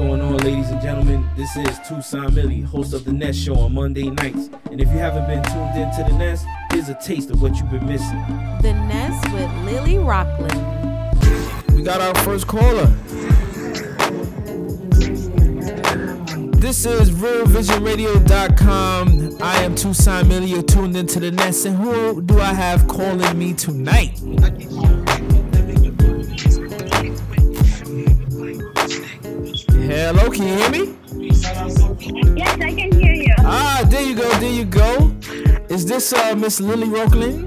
going on, ladies and gentlemen? This is Tucson Millie, host of the Nest Show on Monday nights. And if you haven't been tuned in to the Nest, here's a taste of what you've been missing. The Nest with Lili Roquelin. We got our first caller. This is RealVisionRadio.com. I am Tucson Millie. You're tuned into the Nest. And who do I have calling me tonight? Hello, can you hear me? Yes, I can hear you. Ah, there you go, there you go. Is this uh, Miss Lili Roquelin?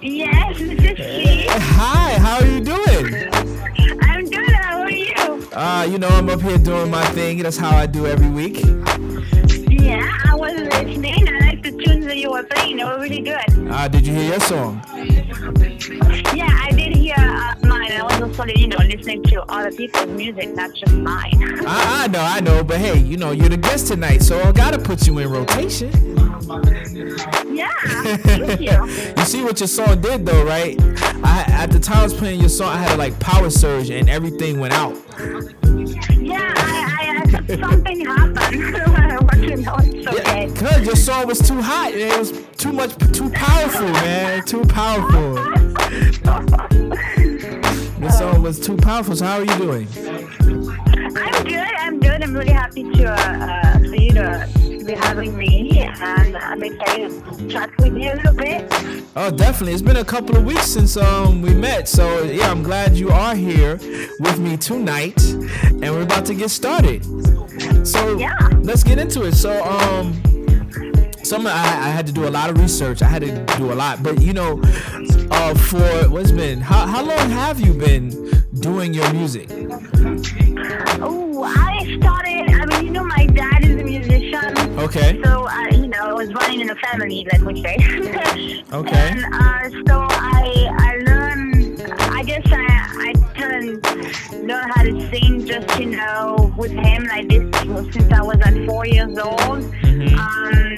Yes, this is she. Hi, how are you doing? I'm good. How are you? Uh, you know, I'm up here doing my thing. That's how I do every week. Yeah, I was listening. I like the tunes that you were playing. They were really good. Uh, did you hear your song? I was also, you know, listening to other people's music, not just mine. I, I know, I know, but hey, you know, you're the guest tonight, so I gotta put you in rotation. yeah, thank you. You see what your song did, though, right? I, at the time I was playing your song, I had a like power surge and everything went out. Yeah, I, I, I something happened. To know it's okay. Cause your song was too hot. It was too much, too powerful, man. Too powerful. Song was too powerful. So how are you doing? I'm good. I'm good. I'm really happy to uh, uh, for you to be having me, and I'm excited to chat with you a little bit. Oh, definitely. It's been a couple of weeks since um we met. So yeah, I'm glad you are here with me tonight, and we're about to get started. So Yeah. let's get into it. So um. Some I, I had to do a lot of research. I had to do a lot, but you know, uh, for what's been how how long have you been doing your music? Oh, I started. I mean, you know, my dad is a musician. Okay. So, uh, you know, I was running in a family, let me say. Okay. And uh, so I, I learned. I guess I, I didn't learn how to sing just, you know, with him like this since I was like four years old.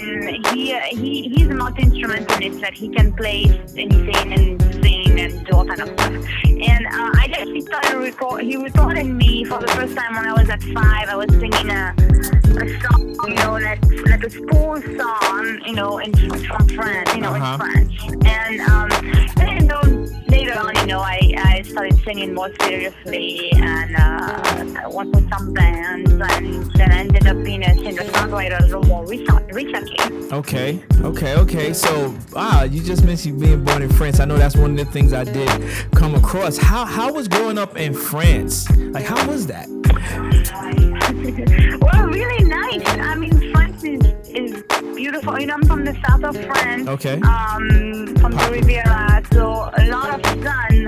Um, he, he, he's a multi-instrumentalist. Like he can play anything and sing and do all kind of stuff. And uh, I he started record. He recorded me for the first time when I was at five. I was singing a, a song, you know, like like a school song, you know, in from France, you know, Uh-huh. in French. And um, then you know, later on, you know, I, I started singing more seriously and uh, With some bands, and then ended up being a singer-songwriter a little more recent, recently. Okay, okay, okay. So, ah, you just mentioned being born in France. I know that's one of the things I did come across. How how was growing up in France? Like, how was that? well, really nice. I mean, France is, is beautiful. You know, I'm from the south of France. Okay. Um, from the Riviera, so a lot of sun,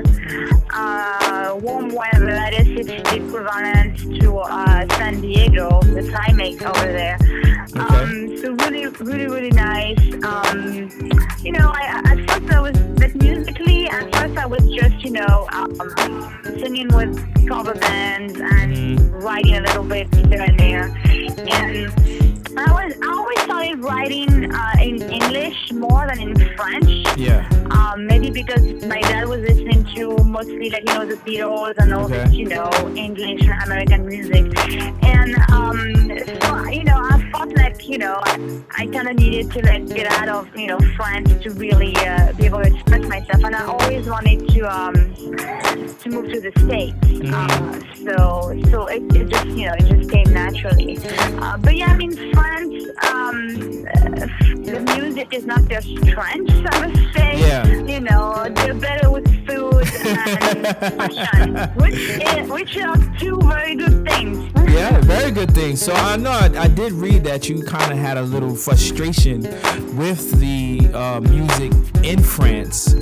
The climate over there. Um, so really, really, really nice. Um, you know, I, at first I was, but musically, at first I was just, you know, um, singing with cover bands and writing a little bit here and there. And I was, I always started writing uh, in English more than in French. Yeah. Um, maybe because my dad was listening to mostly like you know the Beatles and all Okay. this you know English and American music, and um, so you know I felt like you know I, I kind of needed to like get out of you know France to really uh, be able to express myself, and I always wanted to um, to move to the states. Uh, so so it, it just you know it just came naturally. Uh, but yeah, I mean France, um, the music is not their strength, I must say. Yeah. You know, they're better with food and fashion, which is, which are two very good things. Yeah, very good thing. So I know I, I did read that you kind of had a little frustration with the uh, music in France,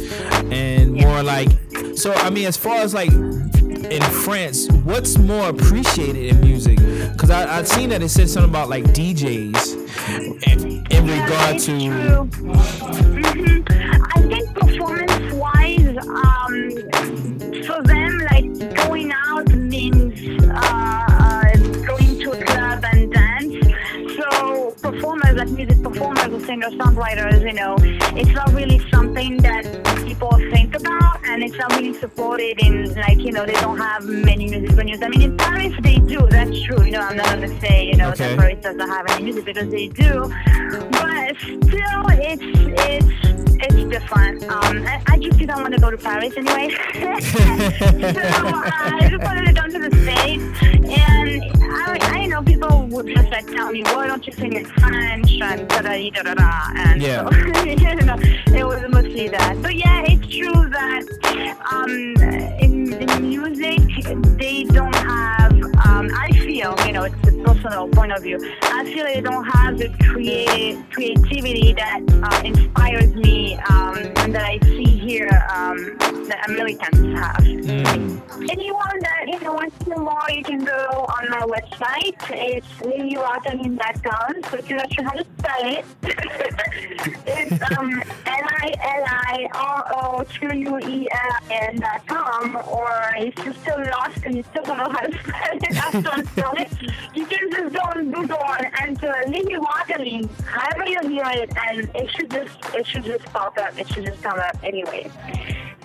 and more like. So I mean, as far as like in France, what's more appreciated in music? Because I I've seen that it said something about like DJs in, in regard it's to. true. hmm I think performance-wise, um, for them, like going out means uh, uh, going to a club and dance. So performers, like music performers, or singer-songwriters, you know, it's not really something that people think about, and it's not really supported in, like, you know, they don't have many music venues. I mean, in Paris they do. That's true. You know, I'm not gonna say, you know, Okay. that Paris doesn't have any music because they do, but different. Um, I, I just didn't want to go to Paris anyway. so uh, I just wanted to come to the States. And I, I know people would just like tell me, why don't you sing in French and da da da da da. And Yeah. so, you know, it was mostly that. But yeah, it's true that um, in, in music, they don't have, um, I feel, you know, it's a personal point of view, I feel they don't have the creative creativity that uh, inspires me um, and that I see here um, that Americans have. Mm. Anyone that you know wants to know more, you can go on my website. It's liliroquelin.com. So if you're not sure how to spell it, it's um, L-I-L-I-R-O-Q-U-E-L-N if you're still lost and you still don't know how to spell it, I don't it, you can just go on Google and leave Lili Roquelin, however you hear it, and it should just it should just pop up. It should just come up anyway.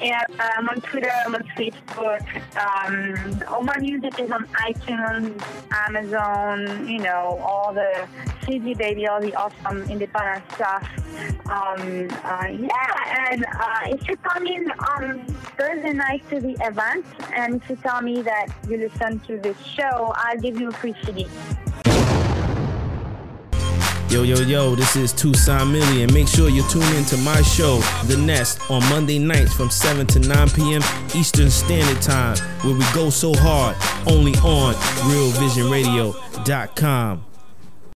And I'm on Twitter, I'm on Facebook. Um, all my music is on iTunes, Amazon, you know, all the CD Baby, all the awesome independent stuff. Um, uh, yeah, and uh, if you come in on Thursday night to the event, and if you tell me that you listen to this show, I'll give you a free CD. Yo, yo, yo, this is Tucson Millie, and make sure you tune in to my show, The Nest, on Monday nights from 7 to 9 p.m. Eastern Standard Time, where we go so hard, only on RealVisionRadio.com.